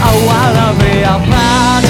I wanna be a man.